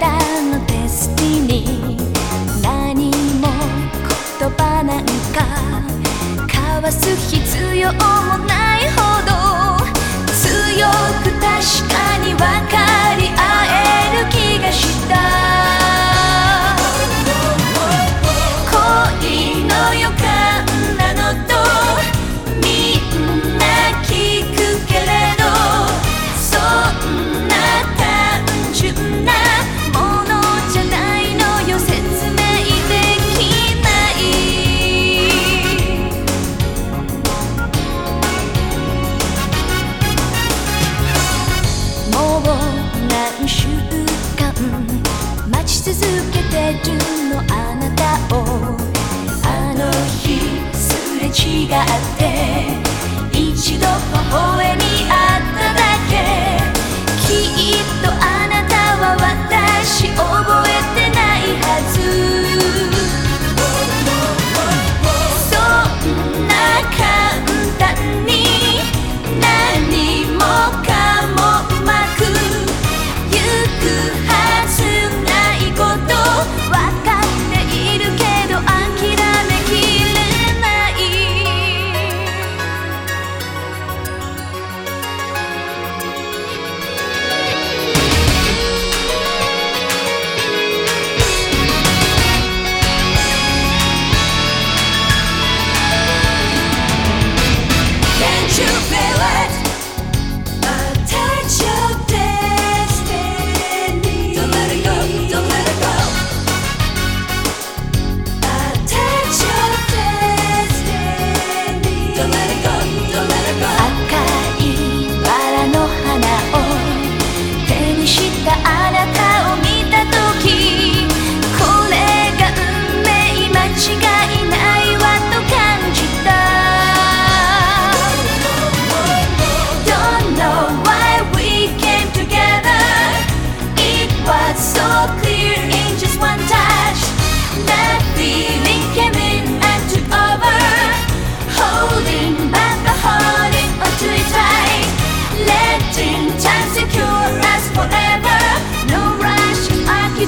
たのデステ何も言葉なんか交わす必要もない。中のあなたをあの日すれ違って一度微笑み